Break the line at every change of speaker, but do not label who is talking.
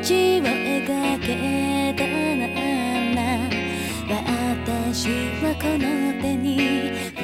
地を描けたなら私はこの手に